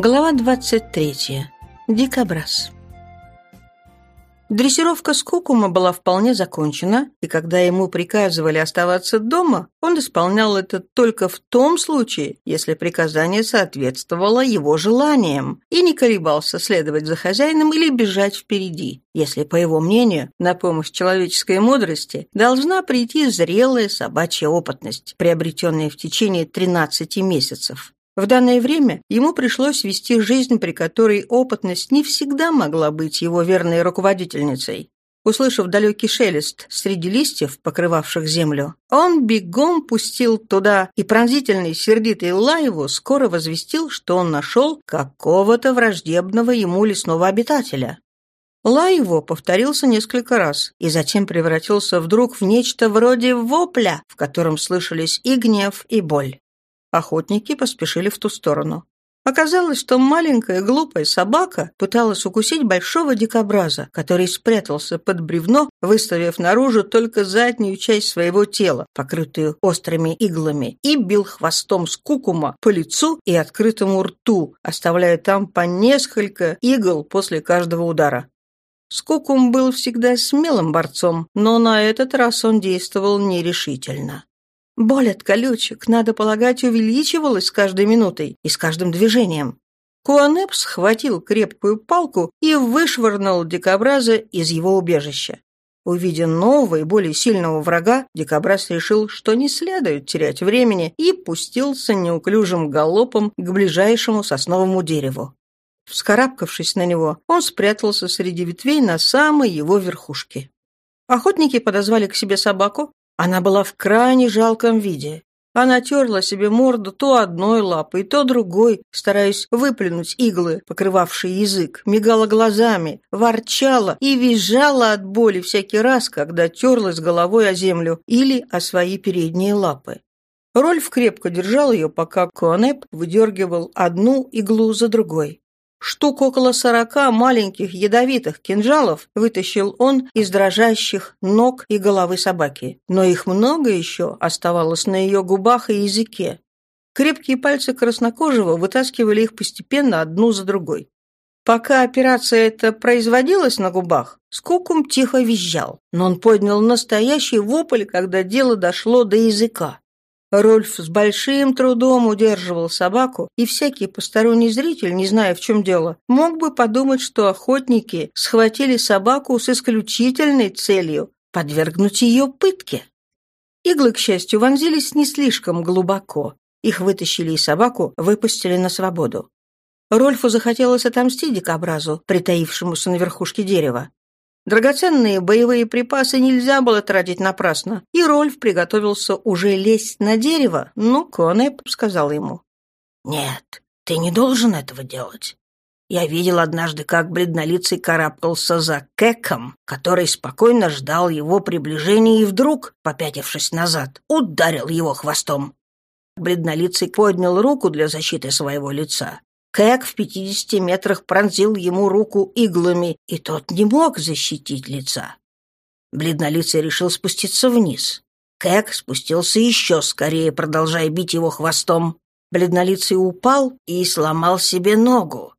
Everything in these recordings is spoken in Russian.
Глава 23. Дикобраз. Дрессировка Скукума была вполне закончена, и когда ему приказывали оставаться дома, он исполнял это только в том случае, если приказание соответствовало его желаниям, и не колебался следовать за хозяином или бежать впереди, если, по его мнению, на помощь человеческой мудрости должна прийти зрелая собачья опытность, приобретенная в течение 13 месяцев. В данное время ему пришлось вести жизнь, при которой опытность не всегда могла быть его верной руководительницей. Услышав далекий шелест среди листьев, покрывавших землю, он бегом пустил туда, и пронзительный сердитый Лаеву скоро возвестил, что он нашел какого-то враждебного ему лесного обитателя. Лай повторился несколько раз и затем превратился вдруг в нечто вроде вопля, в котором слышались и гнев, и боль. Охотники поспешили в ту сторону. Оказалось, что маленькая глупая собака пыталась укусить большого дикобраза, который спрятался под бревно, выставив наружу только заднюю часть своего тела, покрытую острыми иглами, и бил хвостом скукума по лицу и открытому рту, оставляя там по несколько игл после каждого удара. Скукум был всегда смелым борцом, но на этот раз он действовал нерешительно. Боль от колючек, надо полагать, увеличивалась с каждой минутой и с каждым движением. Куанеп схватил крепкую палку и вышвырнул дикобраза из его убежища. Увидя нового и более сильного врага, дикобраз решил, что не следует терять времени, и пустился неуклюжим галопом к ближайшему сосновому дереву. Вскарабкавшись на него, он спрятался среди ветвей на самой его верхушке. Охотники подозвали к себе собаку, она была в крайне жалком виде. Она терла себе морду то одной лапой, то другой, стараясь выплюнуть иглы, покрывавшие язык, мигала глазами, ворчала и визжала от боли всякий раз, когда терлась головой о землю или о свои передние лапы. Рольф крепко держал ее, пока Конеп выдергивал одну иглу за другой. Штук около сорока маленьких ядовитых кинжалов вытащил он из дрожащих ног и головы собаки. Но их много еще оставалось на ее губах и языке. Крепкие пальцы краснокожего вытаскивали их постепенно одну за другой. Пока операция эта производилась на губах, Скукум тихо визжал, но он поднял настоящий вопль, когда дело дошло до языка. Рольф с большим трудом удерживал собаку, и всякий посторонний зритель, не зная, в чем дело, мог бы подумать, что охотники схватили собаку с исключительной целью подвергнуть ее пытке. Иглы, к счастью, вонзились не слишком глубоко. Их вытащили и собаку выпустили на свободу. Рольфу захотелось отомстить дикобразу, притаившемуся на верхушке дерева. Драгоценные боевые припасы нельзя было тратить напрасно, и Рольф приготовился уже лезть на дерево, но Конеп сказал ему. «Нет, ты не должен этого делать. Я видел однажды, как бледнолицый карабкался за Кеком, который спокойно ждал его приближения и вдруг, попятившись назад, ударил его хвостом. Бледнолицый поднял руку для защиты своего лица, Кэг в пятидесяти метрах пронзил ему руку иглами, и тот не мог защитить лица. Бледнолицый решил спуститься вниз. Кэг спустился еще скорее, продолжая бить его хвостом. Бледнолицый упал и сломал себе ногу.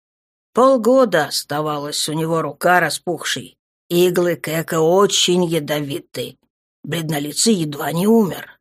Полгода оставалась у него рука распухшей. Иглы Кэка очень ядовиты. Бледнолицый едва не умер.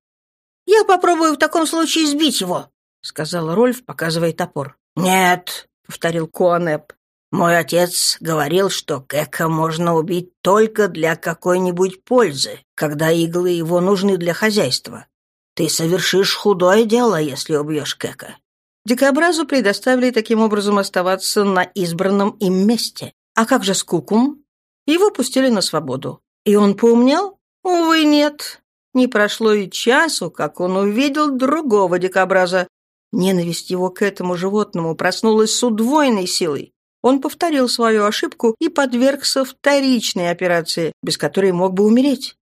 «Я попробую в таком случае сбить его», — сказал Рольф, показывая топор. «Нет», — повторил Куанеп, — «мой отец говорил, что Кэка можно убить только для какой-нибудь пользы, когда иглы его нужны для хозяйства. Ты совершишь худое дело, если убьешь Кэка». Дикобразу предоставили таким образом оставаться на избранном им месте. А как же Скукум? Его пустили на свободу. И он поумнел? Увы, нет. Не прошло и часу, как он увидел другого дикобраза, Ненависть его к этому животному проснулась с удвоенной силой. Он повторил свою ошибку и подвергся вторичной операции, без которой мог бы умереть.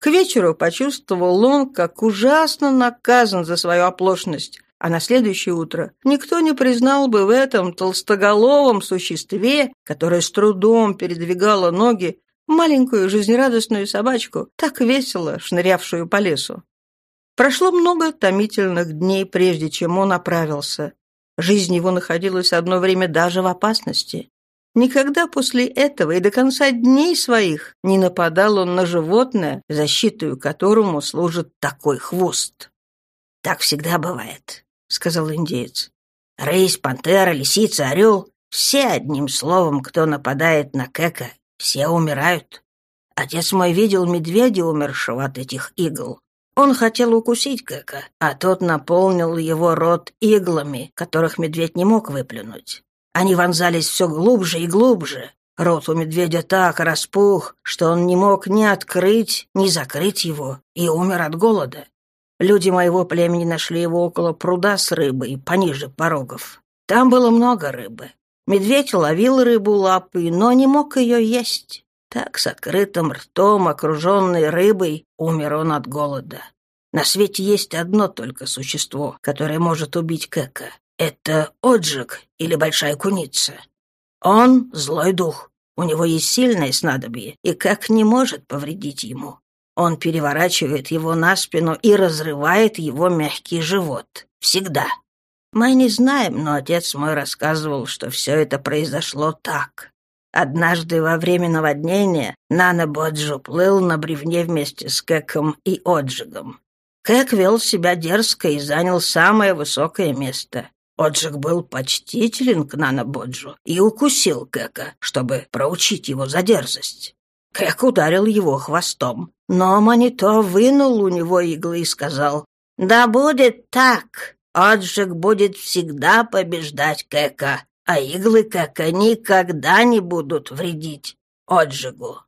К вечеру почувствовал он, как ужасно наказан за свою оплошность, а на следующее утро никто не признал бы в этом толстоголовом существе, которое с трудом передвигало ноги, маленькую жизнерадостную собачку, так весело шнырявшую по лесу. Прошло много томительных дней, прежде чем он оправился. Жизнь его находилась одно время даже в опасности. Никогда после этого и до конца дней своих не нападал он на животное, защитою которому служит такой хвост. «Так всегда бывает», — сказал индеец. «Рысь, пантера, лисица, орел — все одним словом, кто нападает на Кека, все умирают. Отец мой видел медведя, умершего от этих игл. Он хотел укусить Кэка, а тот наполнил его рот иглами, которых медведь не мог выплюнуть. Они вонзались все глубже и глубже. Рот у медведя так распух, что он не мог ни открыть, ни закрыть его, и умер от голода. Люди моего племени нашли его около пруда с рыбой, пониже порогов. Там было много рыбы. Медведь ловил рыбу лапой, но не мог ее есть. Так, с открытым ртом, окруженный рыбой, умер он от голода. На свете есть одно только существо, которое может убить Кэка. Это Оджик или Большая Куница. Он — злой дух. У него есть сильное снадобье, и как не может повредить ему. Он переворачивает его на спину и разрывает его мягкий живот. Всегда. Мы не знаем, но отец мой рассказывал, что все это произошло так. Однажды во время наводнения Нана Боджо плыл на бревне вместе с Кэком и Оджигом. Кэк вел себя дерзко и занял самое высокое место. Оджиг был почтителен к Нана Боджу и укусил Кэка, чтобы проучить его за дерзость. Кэк ударил его хвостом, но Манито вынул у него иглы и сказал, «Да будет так, Оджиг будет всегда побеждать Кэка, а иглы Кэка никогда не будут вредить Оджигу».